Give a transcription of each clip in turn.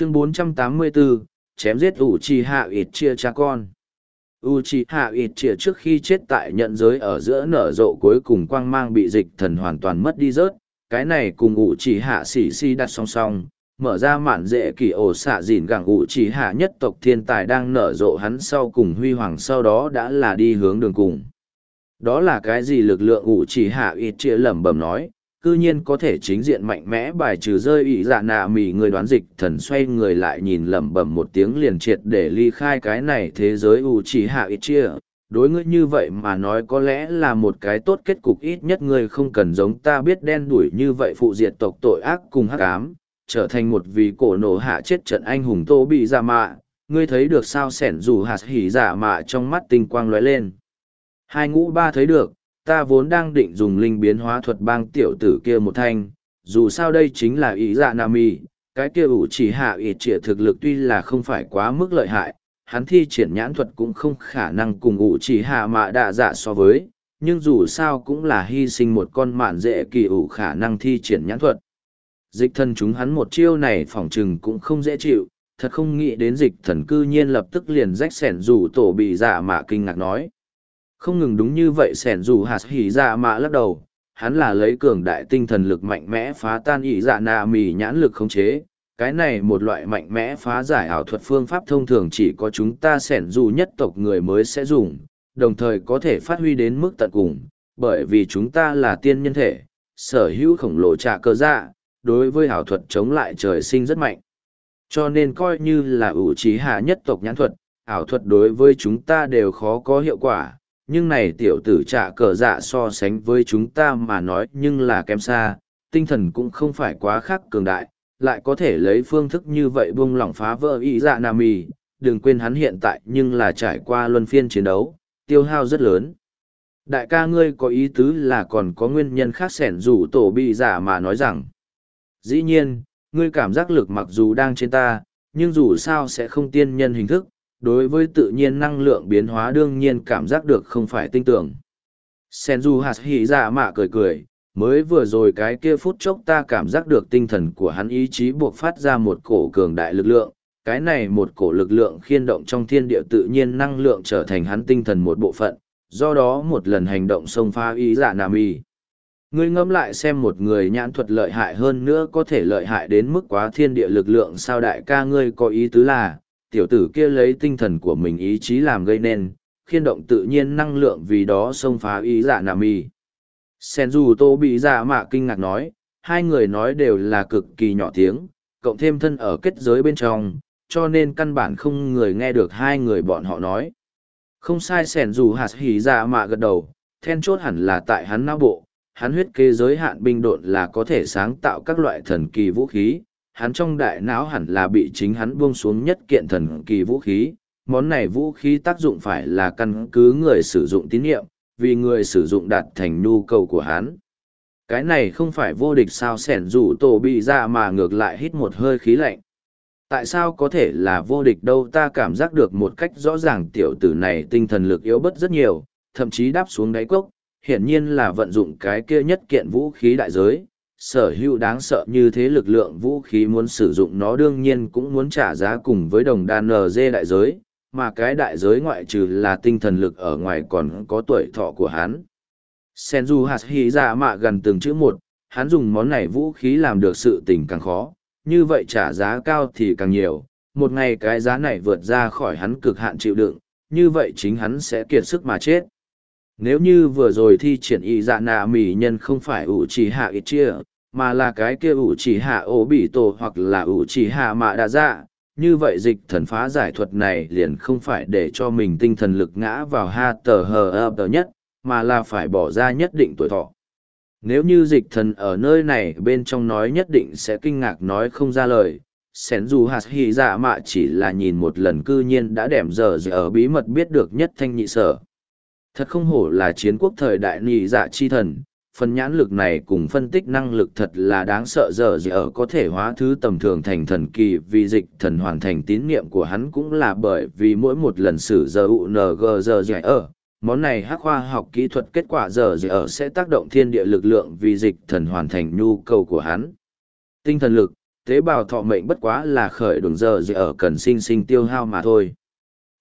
chương 484, chém giết ủ trì hạ ít chia cha con u c h i hạ ít chia trước khi chết tại nhận giới ở giữa nở rộ cuối cùng quang mang bị dịch thần hoàn toàn mất đi rớt cái này cùng u c h i hạ xỉ xi đặt song song mở ra mạn dễ kỳ ổ xạ dìn gẳng u c h i hạ nhất tộc thiên tài đang nở rộ hắn sau cùng huy hoàng sau đó đã là đi hướng đường cùng. Đó là cái gì lực lượng u c h i hạ ít chia lẩm bẩm nói cư nhiên có thể chính diện mạnh mẽ bài trừ rơi ỵ dạ nạ mỉ người đoán dịch thần xoay người lại nhìn lẩm bẩm một tiếng liền triệt để ly khai cái này thế giới u chỉ hạ ít chia. Đối ngươi như vậy mà nói có lẽ là một cái tốt kết cục ít nhất ngươi không cần giống ta biết đen đuổi như vậy phụ diệt tộc tội ác cùng hắc ám, trở thành một vị cổ nổ hạ chết trận anh hùng tô bị dạ mạ. Ngươi thấy được sao sẻn dù hạt hỉ dạ mạ trong mắt tinh quang lóe lên. Hai ngũ ba thấy được ta vốn đang định dùng linh biến hóa thuật bang tiểu tử kia một thanh, dù sao đây chính là ý dạ nam mi, cái kia ủ chỉ hạ ít trịa thực lực tuy là không phải quá mức lợi hại, hắn thi triển nhãn thuật cũng không khả năng cùng ủ chỉ hạ mạ đạ dạ so với, nhưng dù sao cũng là hy sinh một con mạn dễ kỳ ủ khả năng thi triển nhãn thuật. Dịch thần chúng hắn một chiêu này phỏng chừng cũng không dễ chịu, thật không nghĩ đến dịch thần cư nhiên lập tức liền rách sẻn rủ tổ bị dạ mạ kinh ngạc nói. Không ngừng đúng như vậy sẻn dù hạt hỉ dạ mạ lắc đầu, hắn là lấy cường đại tinh thần lực mạnh mẽ phá tan ỉ dạ nà mì nhãn lực khống chế. Cái này một loại mạnh mẽ phá giải ảo thuật phương pháp thông thường chỉ có chúng ta sẻn dù nhất tộc người mới sẽ dùng, đồng thời có thể phát huy đến mức tận cùng, bởi vì chúng ta là tiên nhân thể, sở hữu khổng lồ trạ cơ dạ, đối với ảo thuật chống lại trời sinh rất mạnh. Cho nên coi như là ủ trí hạ nhất tộc nhãn thuật, ảo thuật đối với chúng ta đều khó có hiệu quả, nhưng này tiểu tử trạ cờ dạ so sánh với chúng ta mà nói nhưng là kém xa, tinh thần cũng không phải quá khác cường đại, lại có thể lấy phương thức như vậy buông lỏng phá vỡ ý dạ nam mì, đừng quên hắn hiện tại nhưng là trải qua luân phiên chiến đấu, tiêu hao rất lớn. Đại ca ngươi có ý tứ là còn có nguyên nhân khác sẻn rủ tổ bị giả mà nói rằng, dĩ nhiên, ngươi cảm giác lực mặc dù đang trên ta, nhưng dù sao sẽ không tiên nhân hình thức, đối với tự nhiên năng lượng biến hóa đương nhiên cảm giác được không phải tinh tưởng. Senju hạt hỉ dạ mạ cười cười, mới vừa rồi cái kia phút chốc ta cảm giác được tinh thần của hắn ý chí buộc phát ra một cổ cường đại lực lượng, cái này một cổ lực lượng khiên động trong thiên địa tự nhiên năng lượng trở thành hắn tinh thần một bộ phận, do đó một lần hành động xông pha ý dạ nam y. Ngươi ngẫm lại xem một người nhãn thuật lợi hại hơn nữa có thể lợi hại đến mức quá thiên địa lực lượng sao đại ca ngươi có ý tứ là, tiểu tử kia lấy tinh thần của mình ý chí làm gây nên, khiên động tự nhiên năng lượng vì đó xông phá ý dạ nà mi. Sen dù tô bị dạ mạ kinh ngạc nói, hai người nói đều là cực kỳ nhỏ tiếng, cộng thêm thân ở kết giới bên trong, cho nên căn bản không người nghe được hai người bọn họ nói. Không sai sẻn dù hạt hỉ dạ mạ gật đầu, then chốt hẳn là tại hắn não bộ, hắn huyết kế giới hạn binh độn là có thể sáng tạo các loại thần kỳ vũ khí, hắn trong đại não hẳn là bị chính hắn buông xuống nhất kiện thần kỳ vũ khí. Món này vũ khí tác dụng phải là căn cứ người sử dụng tín nhiệm, vì người sử dụng đạt thành nhu cầu của hắn. Cái này không phải vô địch sao sẻn rủ tổ bị ra mà ngược lại hít một hơi khí lạnh. Tại sao có thể là vô địch đâu ta cảm giác được một cách rõ ràng tiểu tử này tinh thần lực yếu bất rất nhiều, thậm chí đáp xuống đáy cốc, hiển nhiên là vận dụng cái kia nhất kiện vũ khí đại giới, sở hữu đáng sợ như thế lực lượng vũ khí muốn sử dụng nó đương nhiên cũng muốn trả giá cùng với đồng đan NG đại giới, mà cái đại giới ngoại trừ là tinh thần lực ở ngoài còn có tuổi thọ của hắn. Senju Hashira mạ gần từng chữ một, hắn dùng món này vũ khí làm được sự tình càng khó, như vậy trả giá cao thì càng nhiều, một ngày cái giá này vượt ra khỏi hắn cực hạn chịu đựng, như vậy chính hắn sẽ kiệt sức mà chết. Nếu như vừa rồi thi triển y dạ nạ mỉ nhân không phải ủ chỉ hạ ít chia, mà là cái kia ủ chỉ hạ ổ bị tổ hoặc là ủ chỉ hạ mạ đa dạ. Như vậy dịch thần phá giải thuật này liền không phải để cho mình tinh thần lực ngã vào ha tờ hờ ập tờ nhất, mà là phải bỏ ra nhất định tuổi thọ. Nếu như dịch thần ở nơi này bên trong nói nhất định sẽ kinh ngạc nói không ra lời xén dù hạt hy dạ mạ chỉ là nhìn một lần cư nhiên đã đẻm dở dở ở bí mật biết được nhất thanh nhị sở. Thật không hổ là chiến quốc thời đại nhị dạ chi thần phần nhãn lực này cùng phân tích năng lực thật là đáng sợ giờ gì ở có thể hóa thứ tầm thường thành thần kỳ vì dịch thần hoàn thành tín niệm của hắn cũng là bởi vì mỗi một lần sử giờ UNG giờ gì ở. Món này hắc khoa học kỹ thuật kết quả giờ gì ở sẽ tác động thiên địa lực lượng vì dịch thần hoàn thành nhu cầu của hắn. Tinh thần lực, tế bào thọ mệnh bất quá là khởi đường giờ gì ở cần sinh sinh tiêu hao mà thôi.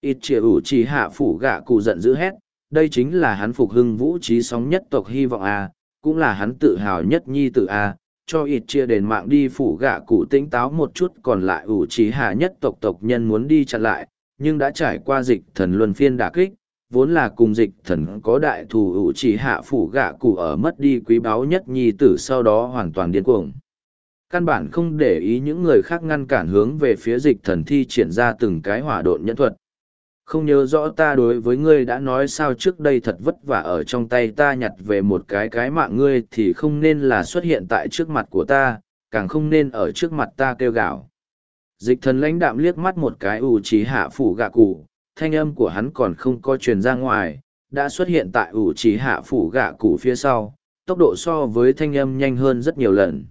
Ít chia ủ chỉ hạ phủ gạ cụ giận dữ hét, đây chính là hắn phục hưng vũ trí sóng nhất tộc hy vọng à cũng là hắn tự hào nhất nhi tử A, cho ít chia đền mạng đi phủ gạ cụ tĩnh táo một chút còn lại ủ trí hạ nhất tộc tộc nhân muốn đi chặn lại, nhưng đã trải qua dịch thần luân phiên đả kích, vốn là cùng dịch thần có đại thù ủ chỉ hạ phủ gạ cụ ở mất đi quý báu nhất nhi tử sau đó hoàn toàn điên cuồng. Căn bản không để ý những người khác ngăn cản hướng về phía dịch thần thi triển ra từng cái hỏa độn nhân thuật không nhớ rõ ta đối với ngươi đã nói sao trước đây thật vất vả ở trong tay ta nhặt về một cái cái mạng ngươi thì không nên là xuất hiện tại trước mặt của ta, càng không nên ở trước mặt ta kêu gào. Dịch thần lãnh đạm liếc mắt một cái ủ trí hạ phủ gạ cụ, thanh âm của hắn còn không có truyền ra ngoài, đã xuất hiện tại ủ trí hạ phủ gạ cụ phía sau, tốc độ so với thanh âm nhanh hơn rất nhiều lần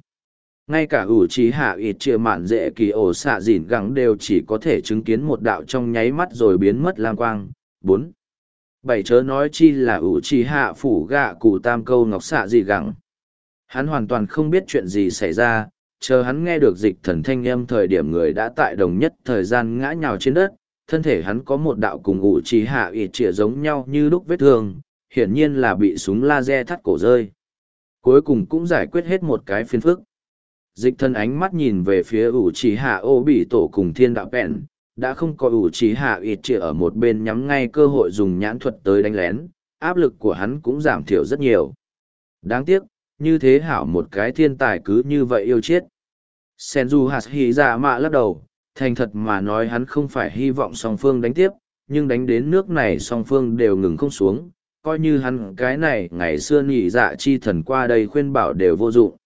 ngay cả ủ trí hạ ít chia mạn dễ kỳ ổ xạ dìn gắng đều chỉ có thể chứng kiến một đạo trong nháy mắt rồi biến mất lam quang. Bốn. Bảy chớ nói chi là ủ trí hạ phủ gạ cụ tam câu ngọc xạ dị gắng hắn hoàn toàn không biết chuyện gì xảy ra, chờ hắn nghe được dịch thần thanh âm thời điểm người đã tại đồng nhất thời gian ngã nhào trên đất, thân thể hắn có một đạo cùng ủ trí hạ ít chia giống nhau như lúc vết thương, hiển nhiên là bị súng laser thắt cổ rơi. Cuối cùng cũng giải quyết hết một cái phiền phức dịch thân ánh mắt nhìn về phía ủ trì hạ ô bị tổ cùng thiên đạo bèn đã không có ủ trì hạ ít chĩa ở một bên nhắm ngay cơ hội dùng nhãn thuật tới đánh lén, áp lực của hắn cũng giảm thiểu rất nhiều. Đáng tiếc, như thế hảo một cái thiên tài cứ như vậy yêu chết. Sen du hạt hy ra mạ lắc đầu, thành thật mà nói hắn không phải hy vọng song phương đánh tiếp, nhưng đánh đến nước này song phương đều ngừng không xuống, coi như hắn cái này ngày xưa nhị dạ chi thần qua đây khuyên bảo đều vô dụng.